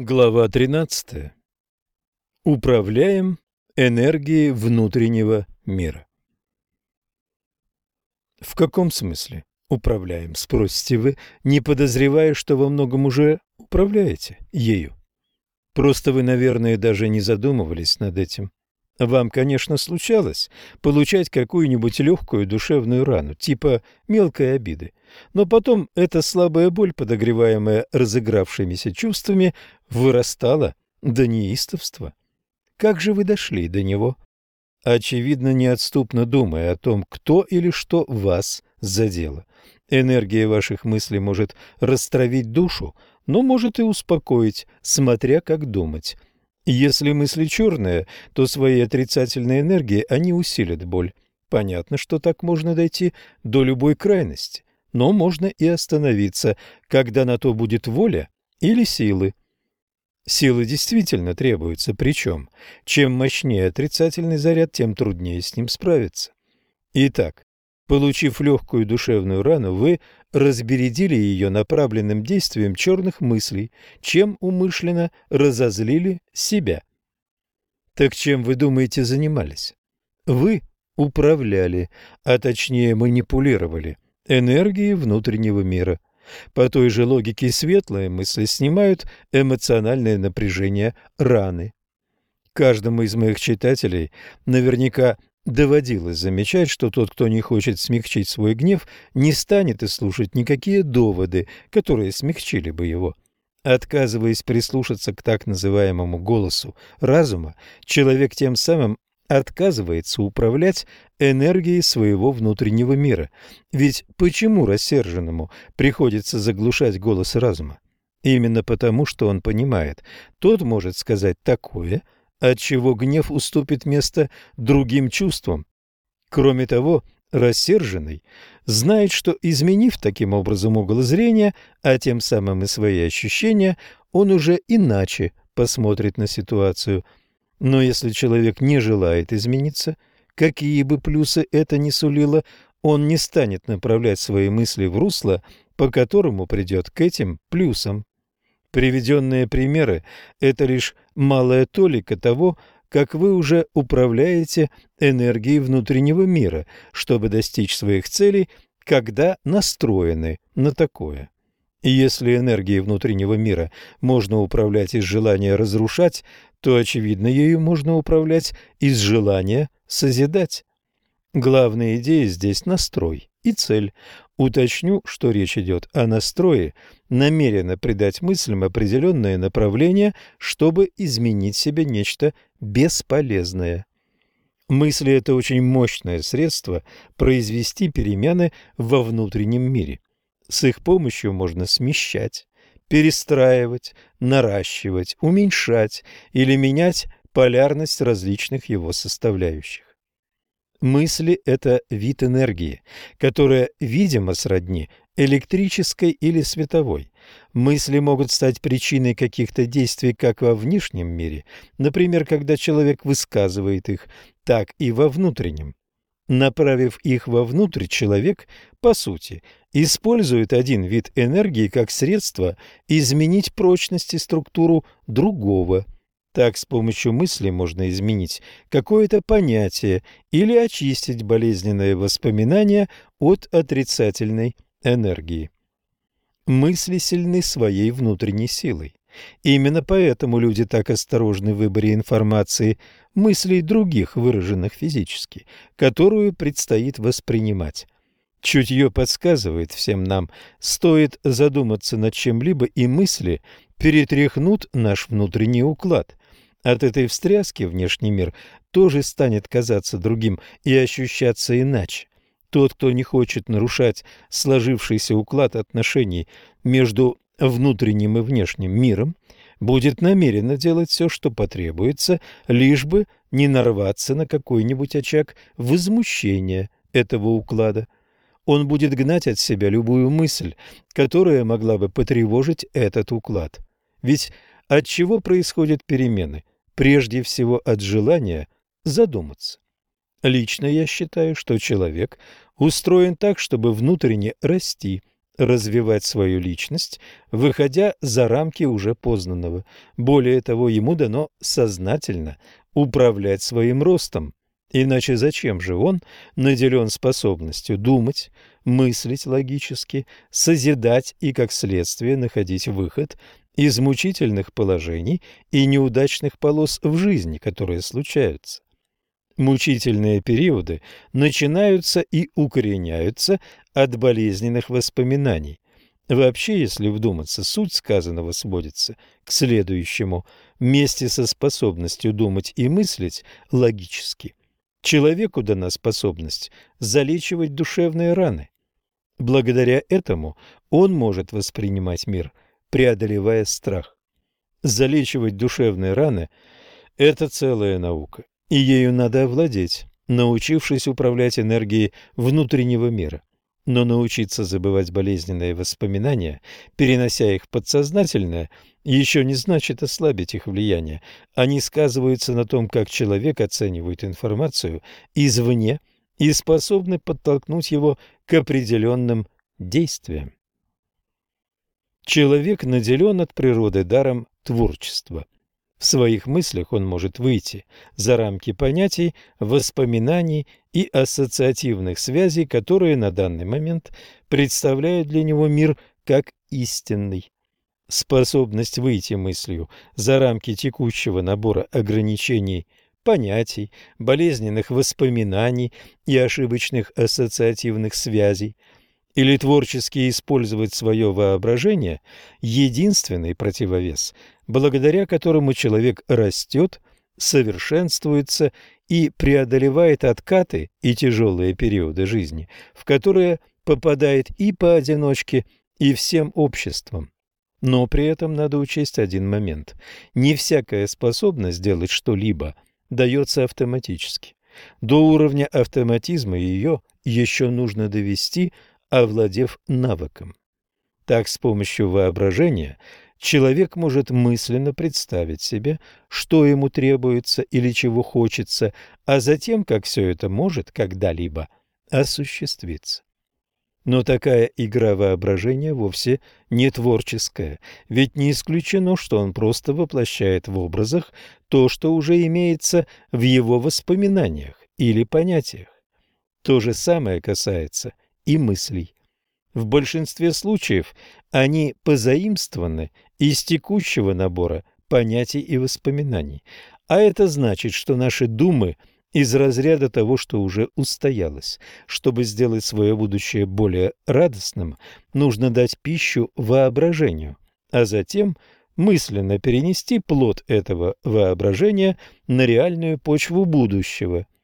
Глава 13. Управляем энергией внутреннего мира. В каком смысле управляем, спросите вы, не подозревая, что во многом уже управляете ею? Просто вы, наверное, даже не задумывались над этим. Вам, конечно, случалось получать какую-нибудь легкую душевную рану, типа мелкой обиды, но потом эта слабая боль, подогреваемая разыгравшимися чувствами, вырастала до неистовства. Как же вы дошли до него? Очевидно, неотступно думая о том, кто или что вас задело. Энергия ваших мыслей может растравить душу, но может и успокоить, смотря как думать. Если мысли черные, то своей отрицательной энергией они усилят боль. Понятно, что так можно дойти до любой крайности, но можно и остановиться, когда на то будет воля или силы. Силы действительно требуются, причем чем мощнее отрицательный заряд, тем труднее с ним справиться. Итак, Получив легкую душевную рану, вы разбередили ее направленным действием черных мыслей, чем умышленно разозлили себя. Так чем вы думаете занимались? Вы управляли, а точнее манипулировали энергией внутреннего мира. По той же логике светлые мысли снимают эмоциональное напряжение раны. Каждому из моих читателей наверняка Доводилось замечать, что тот, кто не хочет смягчить свой гнев, не станет и слушать никакие доводы, которые смягчили бы его. Отказываясь прислушаться к так называемому голосу разума, человек тем самым отказывается управлять энергией своего внутреннего мира. Ведь почему рассерженному приходится заглушать голос разума? Именно потому, что он понимает, тот может сказать такое – отчего гнев уступит место другим чувствам. Кроме того, рассерженный знает, что, изменив таким образом угол зрения, а тем самым и свои ощущения, он уже иначе посмотрит на ситуацию. Но если человек не желает измениться, какие бы плюсы это ни сулило, он не станет направлять свои мысли в русло, по которому придет к этим плюсам. Приведенные примеры – это лишь малая толика того, как вы уже управляете энергией внутреннего мира, чтобы достичь своих целей, когда настроены на такое. И если энергией внутреннего мира можно управлять из желания разрушать, то, очевидно, ею можно управлять из желания созидать. Главная идея здесь – настрой и цель. Уточню, что речь идет о настрое, намеренно придать мыслям определенное направление, чтобы изменить себе нечто бесполезное. Мысли – это очень мощное средство произвести перемены во внутреннем мире. С их помощью можно смещать, перестраивать, наращивать, уменьшать или менять полярность различных его составляющих. Мысли – это вид энергии, которая, видимо, сродни электрической или световой. Мысли могут стать причиной каких-то действий как во внешнем мире, например, когда человек высказывает их, так и во внутреннем. Направив их вовнутрь, человек, по сути, использует один вид энергии как средство изменить прочность и структуру другого – так с помощью мысли можно изменить какое-то понятие или очистить болезненные воспоминания от отрицательной энергии. Мысли сильны своей внутренней силой. Именно поэтому люди так осторожны в выборе информации, мыслей других, выраженных физически, которую предстоит воспринимать. Чутье подсказывает всем нам, стоит задуматься над чем-либо, и мысли перетряхнут наш внутренний уклад. От этой встряски внешний мир тоже станет казаться другим и ощущаться иначе. Тот, кто не хочет нарушать сложившийся уклад отношений между внутренним и внешним миром, будет намеренно делать все, что потребуется, лишь бы не нарваться на какой-нибудь очаг возмущения этого уклада. Он будет гнать от себя любую мысль, которая могла бы потревожить этот уклад. Ведь от чего происходят перемены? Прежде всего от желания задуматься. Лично я считаю, что человек устроен так, чтобы внутренне расти, развивать свою личность, выходя за рамки уже познанного. Более того, ему дано сознательно управлять своим ростом. Иначе зачем же он наделен способностью думать, мыслить логически, созидать и, как следствие, находить выход из мучительных положений и неудачных полос в жизни, которые случаются? Мучительные периоды начинаются и укореняются от болезненных воспоминаний. Вообще, если вдуматься, суть сказанного сводится к следующему. Вместе со способностью думать и мыслить логически, человеку дана способность залечивать душевные раны. Благодаря этому он может воспринимать мир, преодолевая страх. Залечивать душевные раны – это целая наука и ею надо овладеть, научившись управлять энергией внутреннего мира. Но научиться забывать болезненные воспоминания, перенося их в подсознательное, еще не значит ослабить их влияние. Они сказываются на том, как человек оценивает информацию извне и способны подтолкнуть его к определенным действиям. Человек наделен от природы даром творчества – в своих мыслях он может выйти за рамки понятий, воспоминаний и ассоциативных связей, которые на данный момент представляют для него мир как истинный. Способность выйти мыслью за рамки текущего набора ограничений, понятий, болезненных воспоминаний и ошибочных ассоциативных связей – или творчески использовать свое воображение – единственный противовес, благодаря которому человек растет, совершенствуется и преодолевает откаты и тяжелые периоды жизни, в которые попадает и поодиночке, и всем обществом. Но при этом надо учесть один момент. Не всякая способность делать что-либо дается автоматически. До уровня автоматизма ее еще нужно довести, овладев навыком. Так, с помощью воображения человек может мысленно представить себе, что ему требуется или чего хочется, а затем, как все это может когда-либо осуществиться. Но такая игра воображения вовсе не творческая, ведь не исключено, что он просто воплощает в образах то, что уже имеется в его воспоминаниях или понятиях. То же самое касается и мыслей. В большинстве случаев они позаимствованы из текущего набора понятий и воспоминаний, а это значит, что наши думы из разряда того, что уже устоялось. Чтобы сделать свое будущее более радостным, нужно дать пищу воображению, а затем мысленно перенести плод этого воображения на реальную почву будущего –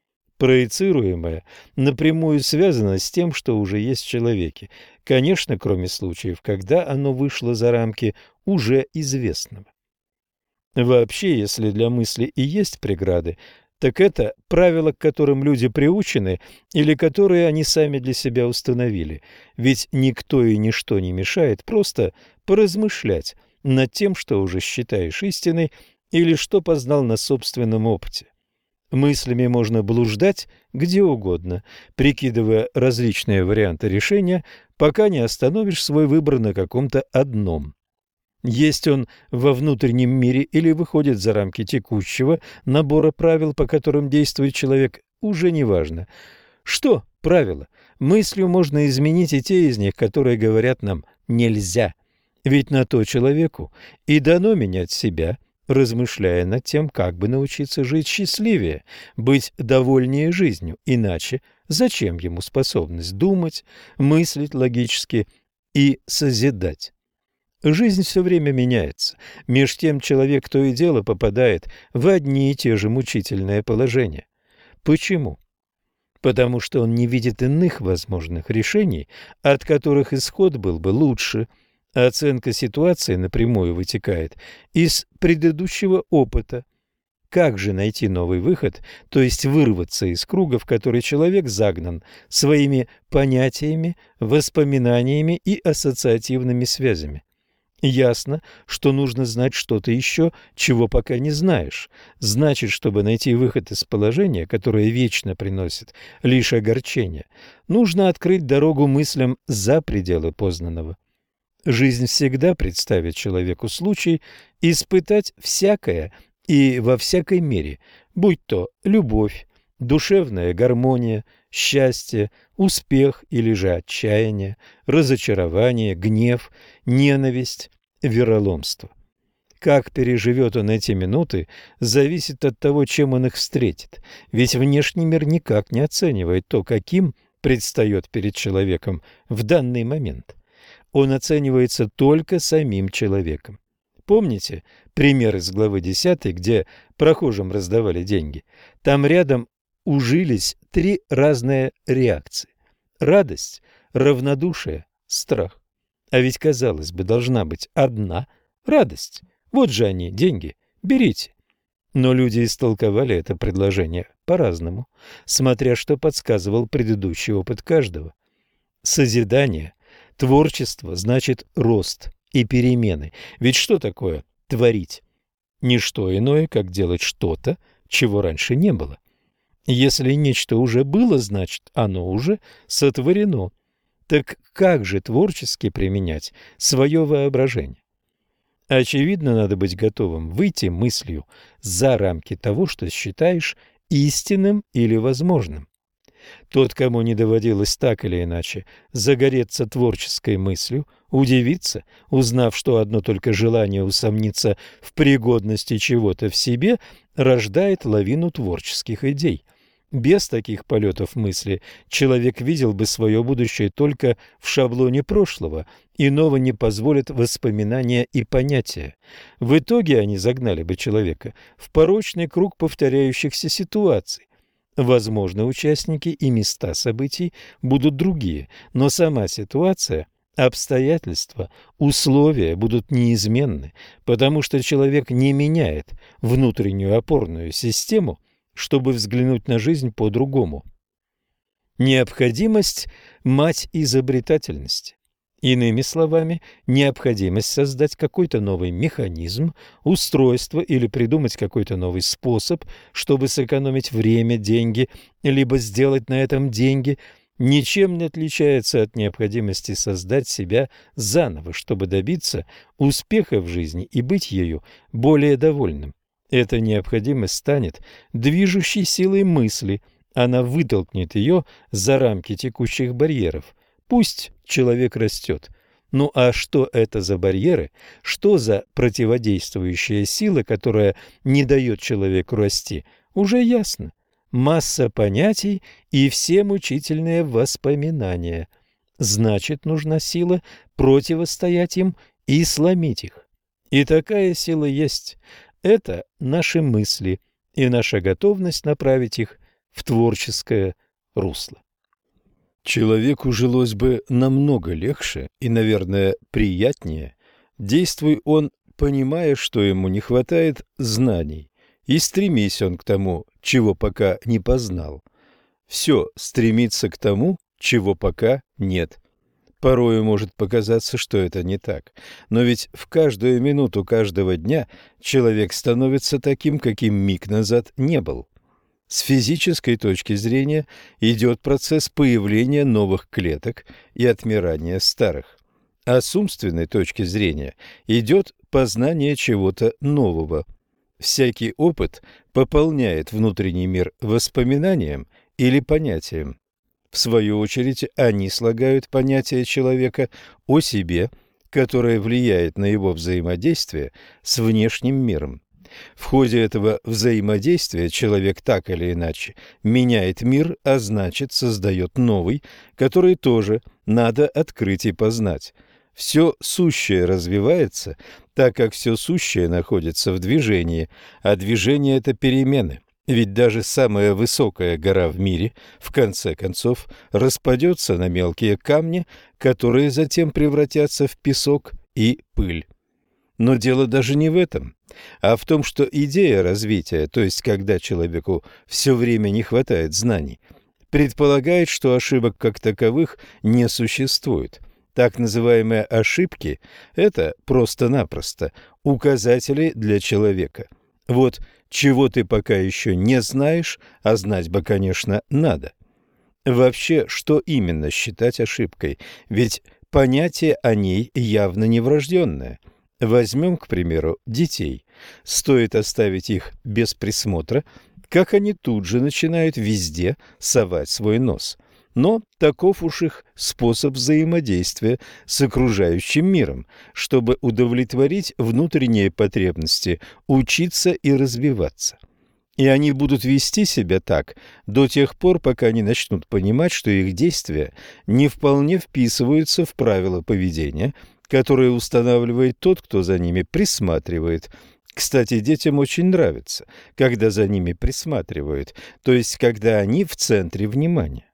проецируемое напрямую связано с тем, что уже есть в человеке, конечно, кроме случаев, когда оно вышло за рамки уже известного. Вообще, если для мысли и есть преграды, так это правила, к которым люди приучены или которые они сами для себя установили. Ведь никто и ничто не мешает просто поразмышлять над тем, что уже считаешь истиной или что познал на собственном опыте. Мыслями можно блуждать где угодно, прикидывая различные варианты решения, пока не остановишь свой выбор на каком-то одном. Есть он во внутреннем мире или выходит за рамки текущего набора правил, по которым действует человек, уже не важно. Что правила? Мыслью можно изменить и те из них, которые говорят нам «нельзя». Ведь на то человеку и дано менять себя, размышляя над тем, как бы научиться жить счастливее, быть довольнее жизнью, иначе зачем ему способность думать, мыслить логически и созидать? Жизнь все время меняется. Меж тем человек то и дело попадает в одни и те же мучительные положения. Почему? Потому что он не видит иных возможных решений, от которых исход был бы лучше – Оценка ситуации напрямую вытекает из предыдущего опыта. Как же найти новый выход, то есть вырваться из круга, в который человек загнан своими понятиями, воспоминаниями и ассоциативными связями? Ясно, что нужно знать что-то еще, чего пока не знаешь. Значит, чтобы найти выход из положения, которое вечно приносит лишь огорчение, нужно открыть дорогу мыслям за пределы познанного. Жизнь всегда представит человеку случай испытать всякое и во всякой мере, будь то любовь, душевная гармония, счастье, успех или же отчаяние, разочарование, гнев, ненависть, вероломство. Как переживет он эти минуты, зависит от того, чем он их встретит, ведь внешний мир никак не оценивает то, каким предстает перед человеком в данный момент. Он оценивается только самим человеком. Помните пример из главы 10, где прохожим раздавали деньги? Там рядом ужились три разные реакции. Радость, равнодушие, страх. А ведь, казалось бы, должна быть одна радость. Вот же они, деньги, берите. Но люди истолковали это предложение по-разному, смотря что подсказывал предыдущий опыт каждого. Созидание, творчество значит рост и перемены. Ведь что такое творить? Ничто иное, как делать что-то, чего раньше не было. Если нечто уже было, значит, оно уже сотворено. Так как же творчески применять свое воображение? Очевидно, надо быть готовым выйти мыслью за рамки того, что считаешь истинным или возможным. Тот, кому не доводилось так или иначе загореться творческой мыслью, удивится, узнав, что одно только желание усомниться в пригодности чего-то в себе рождает лавину творческих идей. Без таких полетов мысли человек видел бы свое будущее только в шаблоне прошлого, иного не позволят воспоминания и понятия. В итоге они загнали бы человека в порочный круг повторяющихся ситуаций. Возможно, участники и места событий будут другие, но сама ситуация Обстоятельства, условия будут неизменны, потому что человек не меняет внутреннюю опорную систему – чтобы взглянуть на жизнь по-другому. Необходимость – мать изобретательности. Иными словами, необходимость создать какой-то новый механизм, устройство или придумать какой-то новый способ, чтобы сэкономить время, деньги, либо сделать на этом деньги, ничем не отличается от необходимости создать себя заново, чтобы добиться успеха в жизни и быть ею более довольным. Эта необходимость станет движущей силой мысли, она вытолкнет ее за рамки текущих барьеров. Пусть человек растет. Ну а что это за барьеры? Что за противодействующая сила, которая не дает человеку расти? Уже ясно. Масса понятий и все мучительные воспоминания. Значит, нужна сила противостоять им и сломить их. И такая сила есть. Это наши мысли и наша готовность направить их в творческое русло. Человеку жилось бы намного легче и, наверное, приятнее, действуй он, понимая, что ему не хватает знаний, и стремись он к тому, чего пока не познал. Все стремится к тому, чего пока нет. Порою может показаться, что это не так. Но ведь в каждую минуту каждого дня человек становится таким, каким миг назад не был. С физической точки зрения идет процесс появления новых клеток и отмирания старых. А с умственной точки зрения идет познание чего-то нового. Всякий опыт пополняет внутренний мир воспоминанием или понятием. В свою очередь, они слагают понятие человека о себе, которое влияет на его взаимодействие с внешним миром. В ходе этого взаимодействия человек так или иначе меняет мир, а значит создает новый, который тоже надо открыть и познать. Все сущее развивается, так как все сущее находится в движении, а движение – это перемены. Ведь даже самая высокая гора в мире, в конце концов, распадется на мелкие камни, которые затем превратятся в песок и пыль. Но дело даже не в этом, а в том, что идея развития, то есть когда человеку все время не хватает знаний, предполагает, что ошибок как таковых не существует. Так называемые ошибки – это просто-напросто указатели для человека. Вот чего ты пока еще не знаешь, а знать бы, конечно, надо. Вообще, что именно считать ошибкой? Ведь понятие о ней явно не врожденное. Возьмем, к примеру, детей. Стоит оставить их без присмотра, как они тут же начинают везде совать свой нос. Но таков уж их способ взаимодействия с окружающим миром, чтобы удовлетворить внутренние потребности, учиться и развиваться. И они будут вести себя так до тех пор, пока не начнут понимать, что их действия не вполне вписываются в правила поведения, которые устанавливает тот, кто за ними присматривает. Кстати, детям очень нравится, когда за ними присматривают, то есть когда они в центре внимания.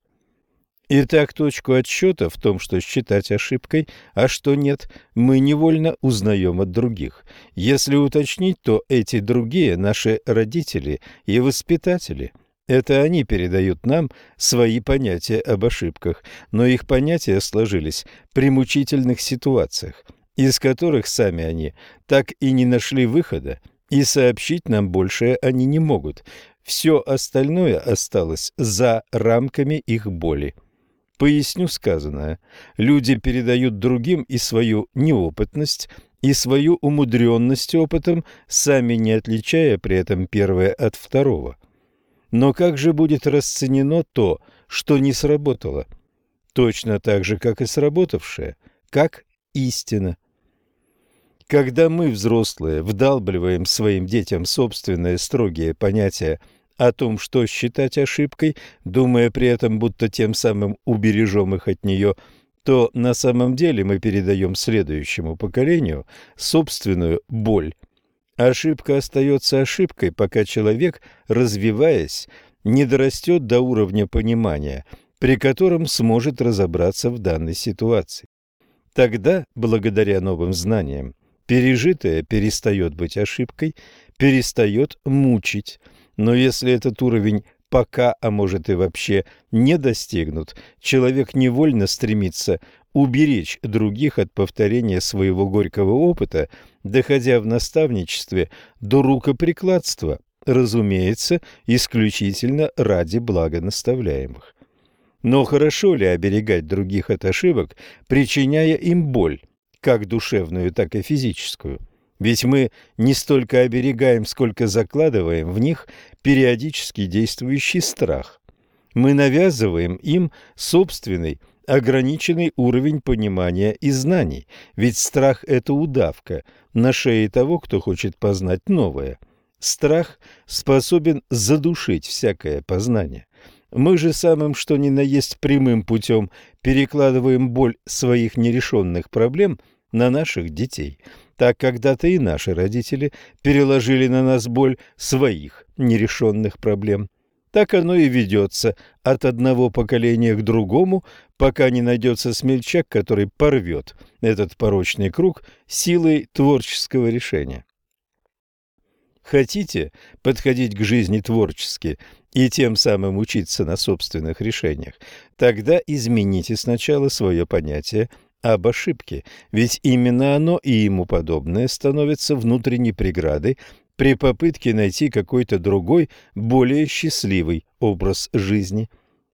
Итак, точку отсчета в том, что считать ошибкой, а что нет, мы невольно узнаем от других. Если уточнить, то эти другие – наши родители и воспитатели. Это они передают нам свои понятия об ошибках, но их понятия сложились при мучительных ситуациях, из которых сами они так и не нашли выхода, и сообщить нам большее они не могут. Все остальное осталось за рамками их боли. Поясню сказанное. Люди передают другим и свою неопытность, и свою умудренность опытом, сами не отличая при этом первое от второго. Но как же будет расценено то, что не сработало? Точно так же, как и сработавшее, как истина. Когда мы, взрослые, вдалбливаем своим детям собственные строгие понятия о том, что считать ошибкой, думая при этом, будто тем самым убережем их от нее, то на самом деле мы передаем следующему поколению собственную боль. Ошибка остается ошибкой, пока человек, развиваясь, не дорастет до уровня понимания, при котором сможет разобраться в данной ситуации. Тогда, благодаря новым знаниям, пережитое перестает быть ошибкой, перестает мучить, но если этот уровень пока, а может и вообще не достигнут, человек невольно стремится уберечь других от повторения своего горького опыта, доходя в наставничестве до рукоприкладства, разумеется, исключительно ради блага наставляемых. Но хорошо ли оберегать других от ошибок, причиняя им боль, как душевную, так и физическую? Ведь мы не столько оберегаем, сколько закладываем в них периодически действующий страх. Мы навязываем им собственный ограниченный уровень понимания и знаний, ведь страх – это удавка на шее того, кто хочет познать новое. Страх способен задушить всякое познание. Мы же самым что ни на есть прямым путем перекладываем боль своих нерешенных проблем на наших детей – так когда-то и наши родители переложили на нас боль своих нерешенных проблем. Так оно и ведется от одного поколения к другому, пока не найдется смельчак, который порвет этот порочный круг силой творческого решения. Хотите подходить к жизни творчески и тем самым учиться на собственных решениях, тогда измените сначала свое понятие об ошибке, ведь именно оно и ему подобное становится внутренней преградой при попытке найти какой-то другой, более счастливый образ жизни.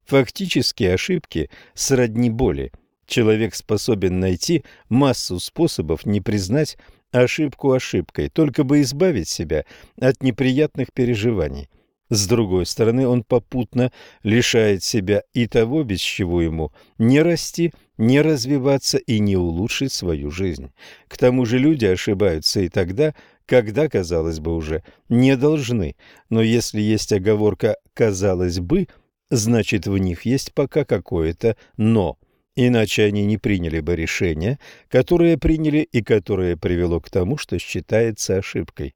Фактически ошибки сродни боли. Человек способен найти массу способов не признать ошибку ошибкой, только бы избавить себя от неприятных переживаний. С другой стороны, он попутно лишает себя и того, без чего ему не расти, не развиваться и не улучшить свою жизнь. К тому же люди ошибаются и тогда, когда, казалось бы, уже не должны. Но если есть оговорка «казалось бы», значит, в них есть пока какое-то «но». Иначе они не приняли бы решение, которое приняли и которое привело к тому, что считается ошибкой.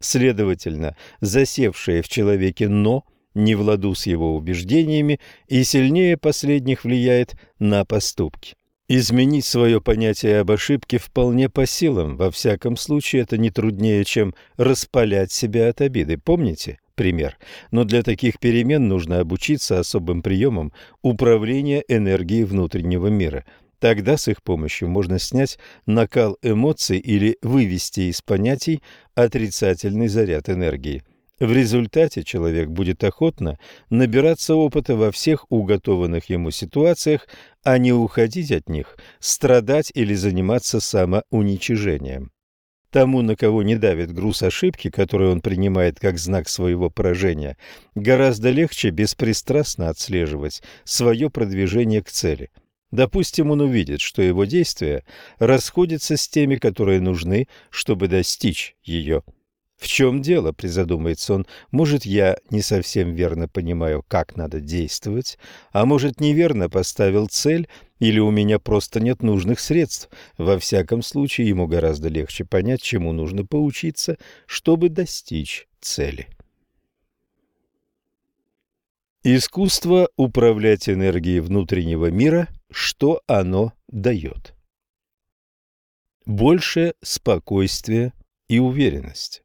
Следовательно, засевшее в человеке «но» не в ладу с его убеждениями и сильнее последних влияет на поступки. Изменить свое понятие об ошибке вполне по силам, во всяком случае это не труднее, чем распалять себя от обиды. Помните пример? Но для таких перемен нужно обучиться особым приемам управления энергией внутреннего мира – Тогда с их помощью можно снять накал эмоций или вывести из понятий отрицательный заряд энергии. В результате человек будет охотно набираться опыта во всех уготованных ему ситуациях, а не уходить от них, страдать или заниматься самоуничижением. Тому, на кого не давит груз ошибки, который он принимает как знак своего поражения, гораздо легче беспристрастно отслеживать свое продвижение к цели. Допустим, он увидит, что его действия расходятся с теми, которые нужны, чтобы достичь ее. В чем дело, призадумается он, может, я не совсем верно понимаю, как надо действовать, а может, неверно поставил цель, или у меня просто нет нужных средств. Во всяком случае, ему гораздо легче понять, чему нужно поучиться, чтобы достичь цели. Искусство управлять энергией внутреннего мира, что оно дает? Больше спокойствия и уверенности.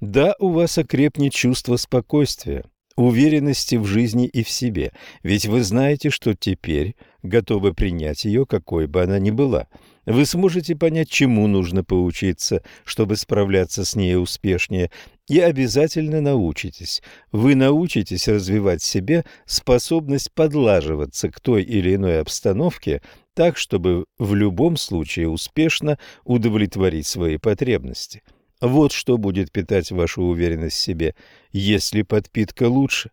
Да, у вас окрепнет чувство спокойствия, уверенности в жизни и в себе, ведь вы знаете, что теперь готовы принять ее, какой бы она ни была. Вы сможете понять, чему нужно поучиться, чтобы справляться с ней успешнее, и обязательно научитесь. Вы научитесь развивать в себе способность подлаживаться к той или иной обстановке так, чтобы в любом случае успешно удовлетворить свои потребности. Вот что будет питать вашу уверенность в себе, если подпитка лучше.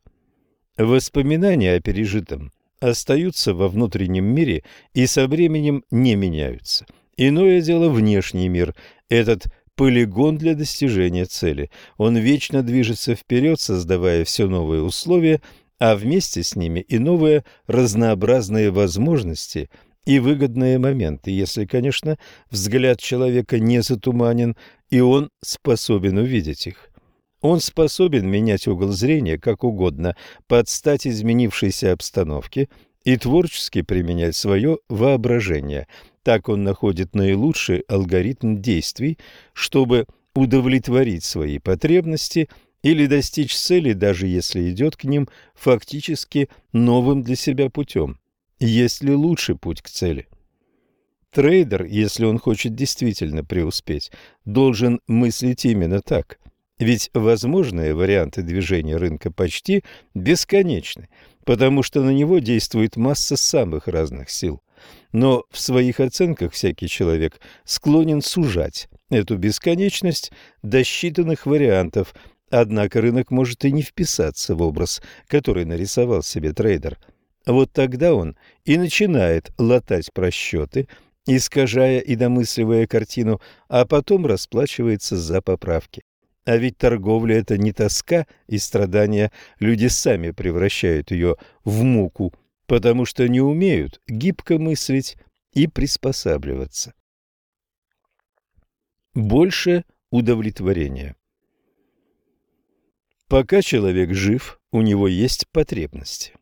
Воспоминания о пережитом остаются во внутреннем мире и со временем не меняются. Иное дело внешний мир, этот полигон для достижения цели. Он вечно движется вперед, создавая все новые условия, а вместе с ними и новые разнообразные возможности – и выгодные моменты, если, конечно, взгляд человека не затуманен, и он способен увидеть их. Он способен менять угол зрения как угодно, под стать изменившейся обстановке и творчески применять свое воображение. Так он находит наилучший алгоритм действий, чтобы удовлетворить свои потребности или достичь цели, даже если идет к ним фактически новым для себя путем. Есть ли лучший путь к цели? Трейдер, если он хочет действительно преуспеть, должен мыслить именно так. Ведь возможные варианты движения рынка почти бесконечны, потому что на него действует масса самых разных сил. Но в своих оценках всякий человек склонен сужать эту бесконечность до считанных вариантов, однако рынок может и не вписаться в образ, который нарисовал себе трейдер – вот тогда он и начинает латать просчеты, искажая и домысливая картину, а потом расплачивается за поправки. А ведь торговля – это не тоска и страдания, люди сами превращают ее в муку, потому что не умеют гибко мыслить и приспосабливаться. Больше удовлетворения. Пока человек жив, у него есть потребности.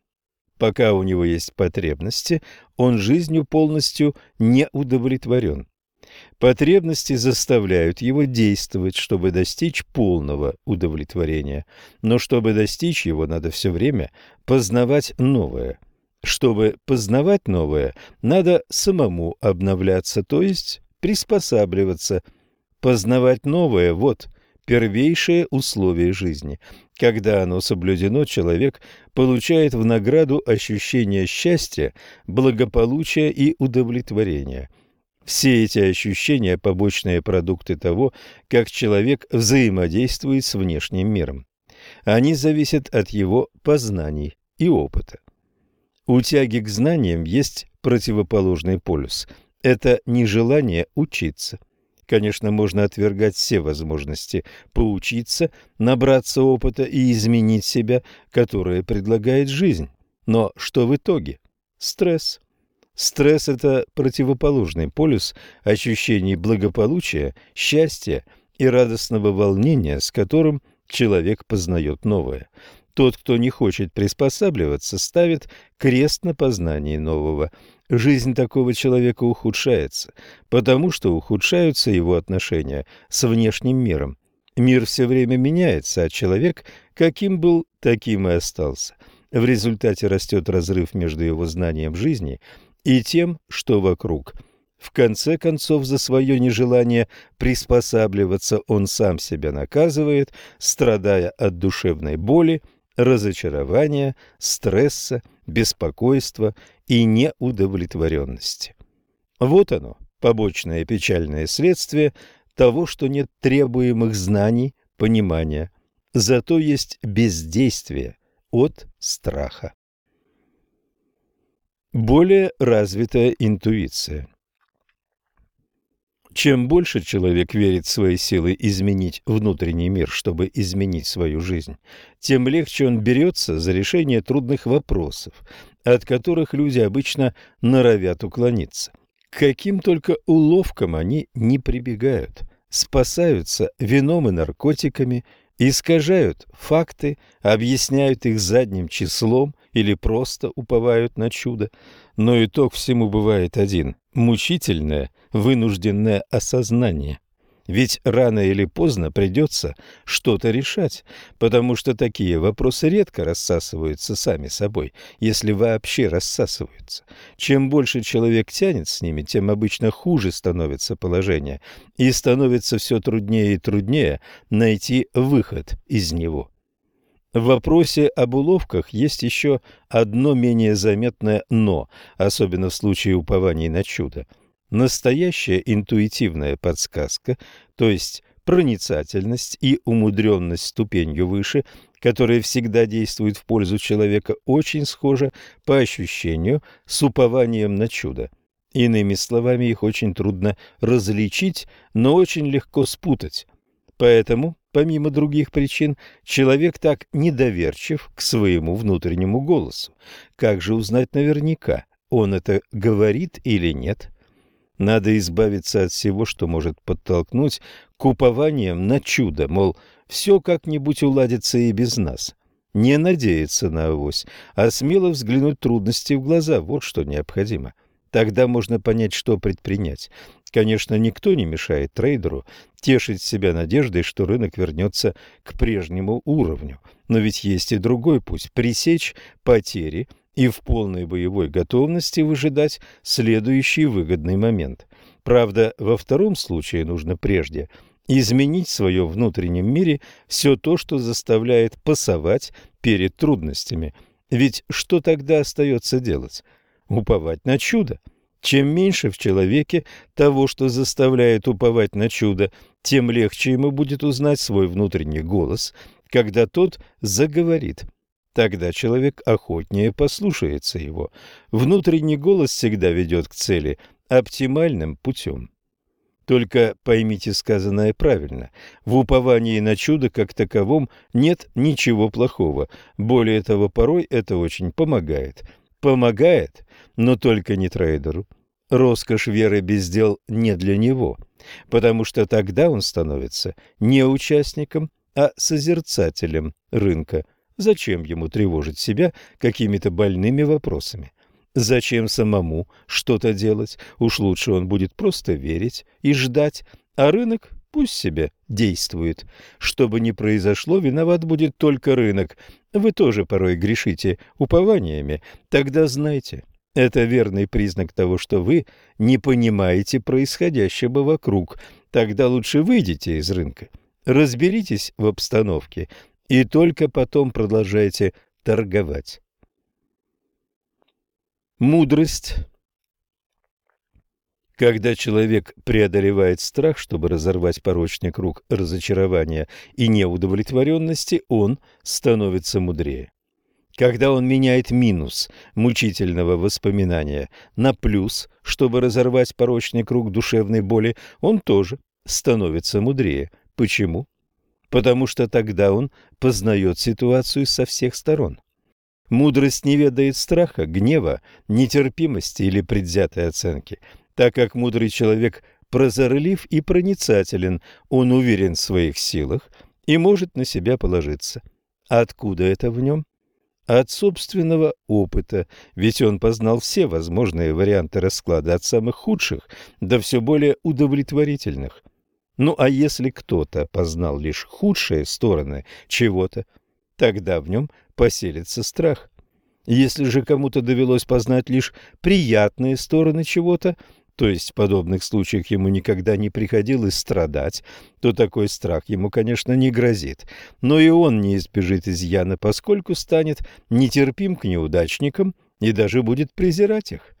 Пока у него есть потребности, он жизнью полностью не удовлетворен. Потребности заставляют его действовать, чтобы достичь полного удовлетворения. Но чтобы достичь его, надо все время познавать новое. Чтобы познавать новое, надо самому обновляться, то есть приспосабливаться. Познавать новое – вот первейшее условие жизни. Когда оно соблюдено, человек получает в награду ощущение счастья, благополучия и удовлетворения. Все эти ощущения – побочные продукты того, как человек взаимодействует с внешним миром. Они зависят от его познаний и опыта. У тяги к знаниям есть противоположный полюс – это нежелание учиться. Конечно, можно отвергать все возможности поучиться, набраться опыта и изменить себя, которые предлагает жизнь. Но что в итоге? Стресс. Стресс – это противоположный полюс ощущений благополучия, счастья и радостного волнения, с которым человек познает новое. Тот, кто не хочет приспосабливаться, ставит крест на познании нового – Жизнь такого человека ухудшается, потому что ухудшаются его отношения с внешним миром. Мир все время меняется, а человек каким был, таким и остался. В результате растет разрыв между его знанием жизни и тем, что вокруг. В конце концов, за свое нежелание приспосабливаться он сам себя наказывает, страдая от душевной боли, разочарования, стресса, беспокойства и неудовлетворенности. Вот оно, побочное печальное следствие того, что нет требуемых знаний, понимания. Зато есть бездействие от страха. Более развитая интуиция чем больше человек верит в свои силы изменить внутренний мир, чтобы изменить свою жизнь, тем легче он берется за решение трудных вопросов, от которых люди обычно норовят уклониться. Каким только уловкам они не прибегают, спасаются вином и наркотиками, искажают факты, объясняют их задним числом или просто уповают на чудо, но итог всему бывает один – мучительное, вынужденное осознание. Ведь рано или поздно придется что-то решать, потому что такие вопросы редко рассасываются сами собой, если вообще рассасываются. Чем больше человек тянет с ними, тем обычно хуже становится положение, и становится все труднее и труднее найти выход из него. В вопросе об уловках есть еще одно менее заметное «но», особенно в случае упований на чудо – Настоящая интуитивная подсказка, то есть проницательность и умудренность ступенью выше, которая всегда действует в пользу человека, очень схожа по ощущению с упованием на чудо. Иными словами, их очень трудно различить, но очень легко спутать. Поэтому, помимо других причин, человек так недоверчив к своему внутреннему голосу. Как же узнать наверняка, он это говорит или нет? Надо избавиться от всего, что может подтолкнуть к упованиям на чудо, мол, все как-нибудь уладится и без нас. Не надеяться на авось, а смело взглянуть трудности в глаза – вот что необходимо. Тогда можно понять, что предпринять. Конечно, никто не мешает трейдеру тешить себя надеждой, что рынок вернется к прежнему уровню. Но ведь есть и другой путь – пресечь потери – и в полной боевой готовности выжидать следующий выгодный момент. Правда, во втором случае нужно прежде изменить в своем внутреннем мире все то, что заставляет пасовать перед трудностями. Ведь что тогда остается делать? Уповать на чудо. Чем меньше в человеке того, что заставляет уповать на чудо, тем легче ему будет узнать свой внутренний голос, когда тот заговорит – Тогда человек охотнее послушается его. Внутренний голос всегда ведет к цели оптимальным путем. Только поймите сказанное правильно. В уповании на чудо как таковом нет ничего плохого. Более того, порой это очень помогает. Помогает, но только не трейдеру. Роскошь веры без дел не для него, потому что тогда он становится не участником, а созерцателем рынка – Зачем ему тревожить себя какими-то больными вопросами? Зачем самому что-то делать? Уж лучше он будет просто верить и ждать, а рынок пусть себе действует. Что бы ни произошло, виноват будет только рынок. Вы тоже порой грешите упованиями. Тогда знайте, это верный признак того, что вы не понимаете происходящего вокруг. Тогда лучше выйдите из рынка. Разберитесь в обстановке и только потом продолжайте торговать. Мудрость. Когда человек преодолевает страх, чтобы разорвать порочный круг разочарования и неудовлетворенности, он становится мудрее. Когда он меняет минус мучительного воспоминания на плюс, чтобы разорвать порочный круг душевной боли, он тоже становится мудрее. Почему? потому что тогда он познает ситуацию со всех сторон. Мудрость не ведает страха, гнева, нетерпимости или предвзятой оценки, так как мудрый человек прозорлив и проницателен, он уверен в своих силах и может на себя положиться. Откуда это в нем? От собственного опыта, ведь он познал все возможные варианты расклада от самых худших до все более удовлетворительных – ну а если кто-то познал лишь худшие стороны чего-то, тогда в нем поселится страх. Если же кому-то довелось познать лишь приятные стороны чего-то, то есть в подобных случаях ему никогда не приходилось страдать, то такой страх ему, конечно, не грозит. Но и он не избежит изъяна, поскольку станет нетерпим к неудачникам и даже будет презирать их.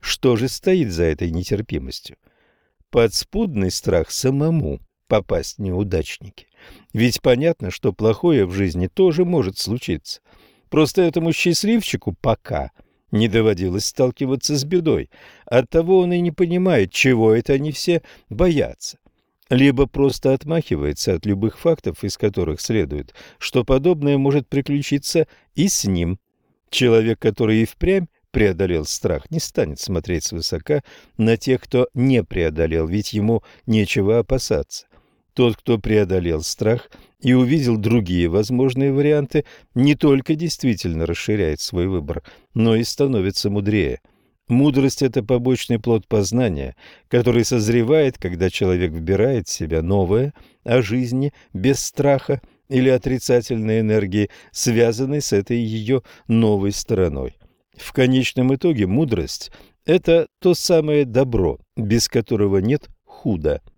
Что же стоит за этой нетерпимостью? Подспудный страх самому попасть в неудачники. Ведь понятно, что плохое в жизни тоже может случиться. Просто этому счастливчику пока не доводилось сталкиваться с бедой. Оттого он и не понимает, чего это они все боятся. Либо просто отмахивается от любых фактов, из которых следует, что подобное может приключиться и с ним. Человек, который и впрямь преодолел страх, не станет смотреть свысока на тех, кто не преодолел, ведь ему нечего опасаться. Тот, кто преодолел страх и увидел другие возможные варианты, не только действительно расширяет свой выбор, но и становится мудрее. Мудрость – это побочный плод познания, который созревает, когда человек вбирает в себя новое о жизни без страха или отрицательной энергии, связанной с этой ее новой стороной. В конечном итоге мудрость – это то самое добро, без которого нет худа –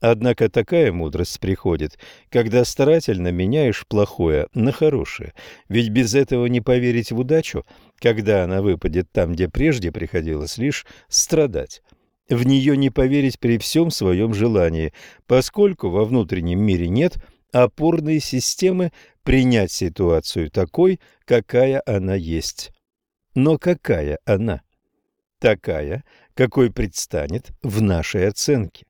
Однако такая мудрость приходит, когда старательно меняешь плохое на хорошее, ведь без этого не поверить в удачу, когда она выпадет там, где прежде приходилось лишь страдать. В нее не поверить при всем своем желании, поскольку во внутреннем мире нет опорной системы принять ситуацию такой, какая она есть. Но какая она? Такая, какой предстанет в нашей оценке.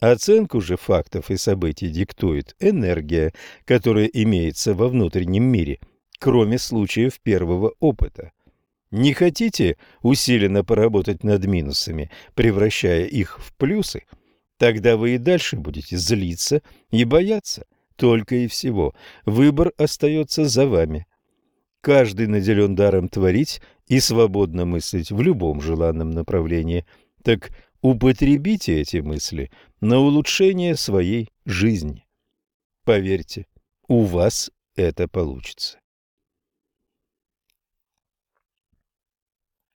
Оценку же фактов и событий диктует энергия, которая имеется во внутреннем мире, кроме случаев первого опыта. Не хотите усиленно поработать над минусами, превращая их в плюсы? Тогда вы и дальше будете злиться и бояться. Только и всего. Выбор остается за вами. Каждый наделен даром творить и свободно мыслить в любом желанном направлении. Так Употребите эти мысли на улучшение своей жизни. Поверьте, у вас это получится.